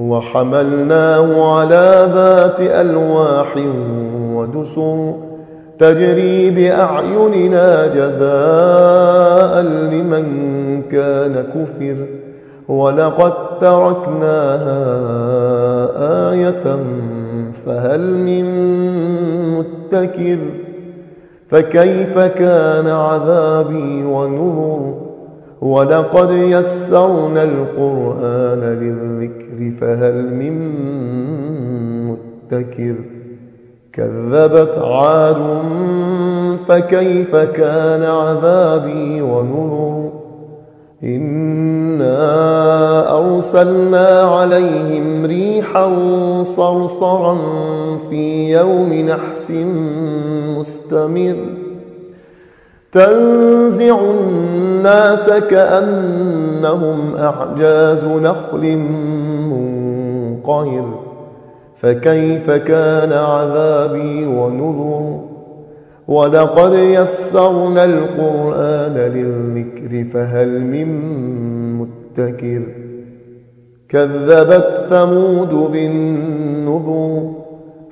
وحملناه على ذات ألواح ودسر تجري بأعيننا جزاء لمن كان كفر ولقد تركناها آية فهل من متكر فكيف كان عذابي ونذر ولقد يسرنا القرآن للذكر فهل من متكر كذبت عاد فكيف كان عذابي ونذر؟ إنا أرسلنا عليهم ريحا صرصرا في يوم نحس مستمر. تنزع الناس كأنهم أعجاز نخل منقهر. فكيف كان عذابي ونذر؟ ولقد يسرنا القرآن للذكر فهل من متكر كذبت ثمود بالنذر.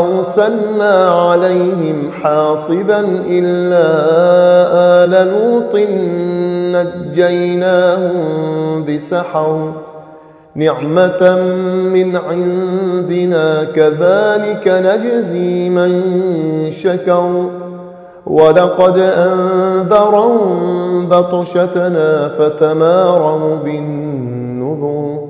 أرسلنا عليهم حاصبا إلا آل لوط نجيناهم بسحر. نعمة من عندنا كذلك نجزي من شكر. ولقد أنذرهم بطشتنا فتماروا بالنذر.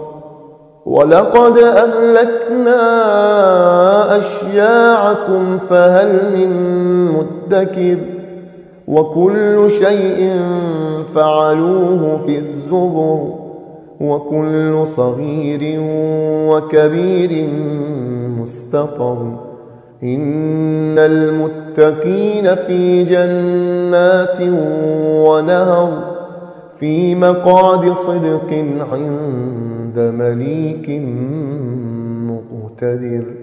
ولقد أهلكنا أشياعكم فهل من مدكر وكل شيء فعلوه في الزبر وكل صغير وكبير مستطر إن المتقين في جنات ونهر في مقعد صدق عند عند مليك مقتدر.